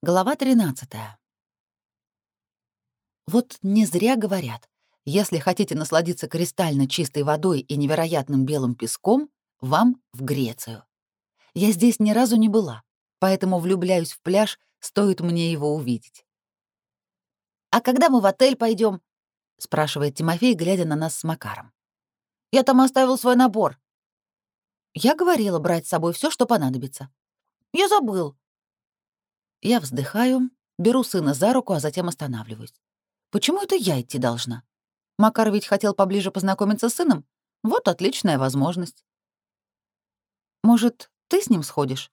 Глава 13. Вот не зря говорят, если хотите насладиться кристально чистой водой и невероятным белым песком, вам в Грецию. Я здесь ни разу не была, поэтому влюбляюсь в пляж, стоит мне его увидеть. «А когда мы в отель пойдем? спрашивает Тимофей, глядя на нас с Макаром. «Я там оставил свой набор». Я говорила брать с собой все, что понадобится. «Я забыл», я вздыхаю, беру сына за руку, а затем останавливаюсь. Почему это я идти должна? Макар ведь хотел поближе познакомиться с сыном. Вот отличная возможность. Может, ты с ним сходишь?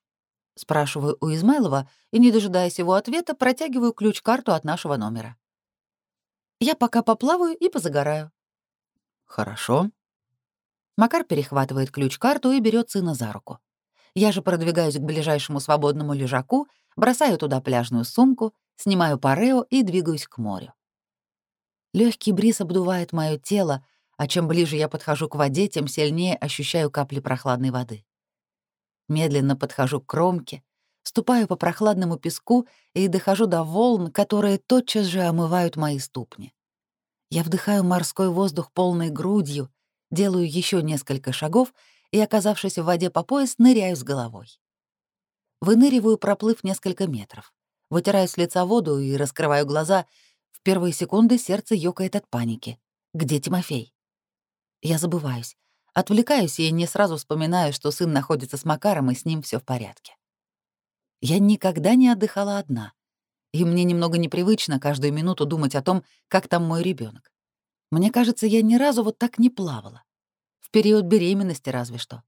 Спрашиваю у Измайлова и, не дожидаясь его ответа, протягиваю ключ-карту от нашего номера. Я пока поплаваю и позагораю. Хорошо. Макар перехватывает ключ-карту и берет сына за руку. Я же продвигаюсь к ближайшему свободному лежаку бросаю туда пляжную сумку, снимаю парео и двигаюсь к морю. Легкий бриз обдувает мое тело, а чем ближе я подхожу к воде, тем сильнее ощущаю капли прохладной воды. Медленно подхожу к кромке, ступаю по прохладному песку и дохожу до волн, которые тотчас же омывают мои ступни. Я вдыхаю морской воздух полной грудью, делаю еще несколько шагов и, оказавшись в воде по пояс, ныряю с головой. Выныриваю, проплыв несколько метров. Вытираю с лица воду и раскрываю глаза. В первые секунды сердце ёкает от паники. Где Тимофей? Я забываюсь. Отвлекаюсь и не сразу вспоминаю, что сын находится с Макаром, и с ним все в порядке. Я никогда не отдыхала одна. И мне немного непривычно каждую минуту думать о том, как там мой ребенок. Мне кажется, я ни разу вот так не плавала. В период беременности разве что.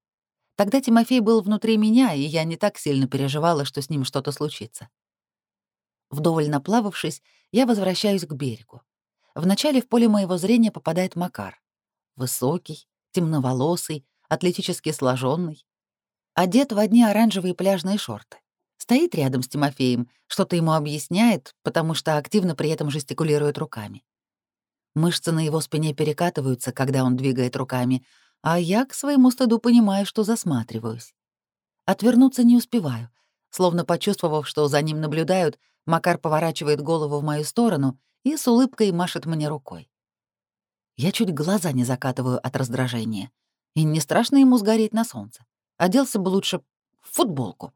Тогда Тимофей был внутри меня, и я не так сильно переживала, что с ним что-то случится. Вдоволь наплававшись, я возвращаюсь к берегу. Вначале в поле моего зрения попадает Макар. Высокий, темноволосый, атлетически сложенный. Одет в одни оранжевые пляжные шорты. Стоит рядом с Тимофеем, что-то ему объясняет, потому что активно при этом жестикулирует руками. Мышцы на его спине перекатываются, когда он двигает руками, а я к своему стыду понимаю, что засматриваюсь. Отвернуться не успеваю. Словно почувствовав, что за ним наблюдают, Макар поворачивает голову в мою сторону и с улыбкой машет мне рукой. Я чуть глаза не закатываю от раздражения. И не страшно ему сгореть на солнце. Оделся бы лучше в футболку.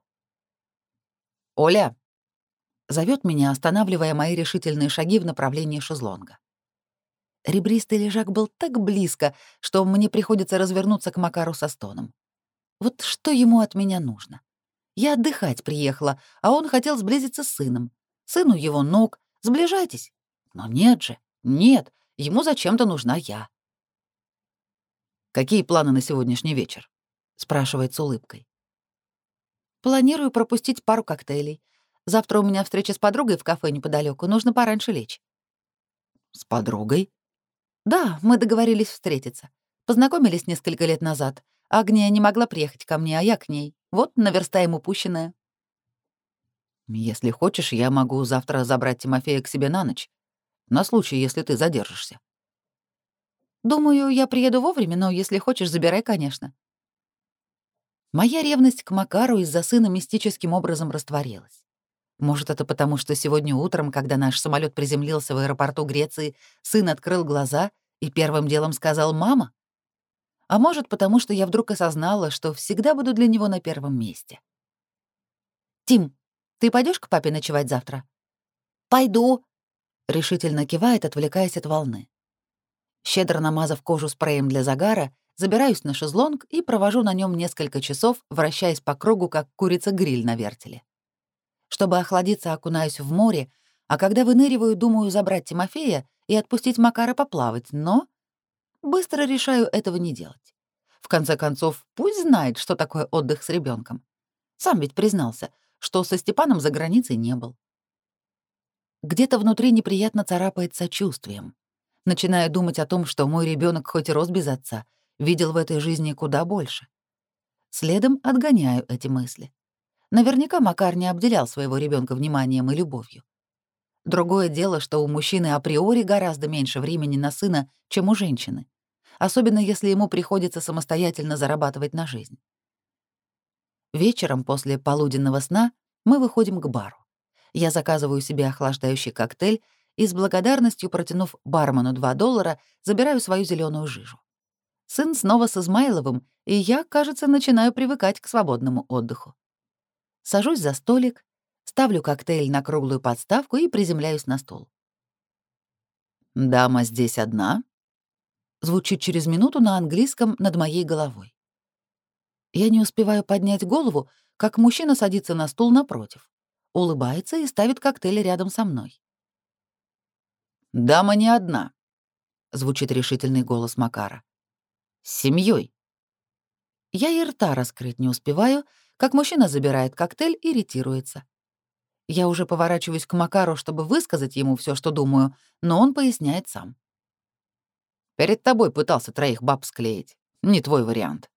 «Оля!» — зовет меня, останавливая мои решительные шаги в направлении шезлонга. Ребристый лежак был так близко, что мне приходится развернуться к Макару со стоном. Вот что ему от меня нужно? Я отдыхать приехала, а он хотел сблизиться с сыном. Сыну его ног. Сближайтесь. Но нет же, нет, ему зачем-то нужна я. «Какие планы на сегодняшний вечер?» — спрашивает с улыбкой. «Планирую пропустить пару коктейлей. Завтра у меня встреча с подругой в кафе неподалеку, нужно пораньше лечь». «С подругой?» «Да, мы договорились встретиться. Познакомились несколько лет назад. Агния не могла приехать ко мне, а я к ней. Вот наверстаем упущенное». «Если хочешь, я могу завтра забрать Тимофея к себе на ночь. На случай, если ты задержишься». «Думаю, я приеду вовремя, но если хочешь, забирай, конечно». Моя ревность к Макару из-за сына мистическим образом растворилась. Может, это потому, что сегодня утром, когда наш самолет приземлился в аэропорту Греции, сын открыл глаза и первым делом сказал «мама»? А может, потому что я вдруг осознала, что всегда буду для него на первом месте. «Тим, ты пойдешь к папе ночевать завтра?» «Пойду», — решительно кивает, отвлекаясь от волны. Щедро намазав кожу спреем для загара, забираюсь на шезлонг и провожу на нем несколько часов, вращаясь по кругу, как курица-гриль на вертеле. Чтобы охладиться, окунаюсь в море, а когда выныриваю, думаю забрать Тимофея и отпустить Макара поплавать, но быстро решаю этого не делать. В конце концов, пусть знает, что такое отдых с ребенком. Сам ведь признался, что со Степаном за границей не был. Где-то внутри неприятно царапает сочувствием. Начинаю думать о том, что мой ребенок хоть и рос без отца, видел в этой жизни куда больше. Следом отгоняю эти мысли. Наверняка Макар не обделял своего ребенка вниманием и любовью. Другое дело, что у мужчины априори гораздо меньше времени на сына, чем у женщины, особенно если ему приходится самостоятельно зарабатывать на жизнь. Вечером после полуденного сна мы выходим к бару. Я заказываю себе охлаждающий коктейль и с благодарностью, протянув бармену 2 доллара, забираю свою зеленую жижу. Сын снова с Измайловым, и я, кажется, начинаю привыкать к свободному отдыху. Сажусь за столик, ставлю коктейль на круглую подставку и приземляюсь на стол. «Дама здесь одна?» Звучит через минуту на английском над моей головой. Я не успеваю поднять голову, как мужчина садится на стул напротив, улыбается и ставит коктейль рядом со мной. «Дама не одна», — звучит решительный голос Макара. «С семьей. Я и рта раскрыть не успеваю, как мужчина забирает коктейль и ретируется. Я уже поворачиваюсь к Макару, чтобы высказать ему все, что думаю, но он поясняет сам. «Перед тобой пытался троих баб склеить. Не твой вариант».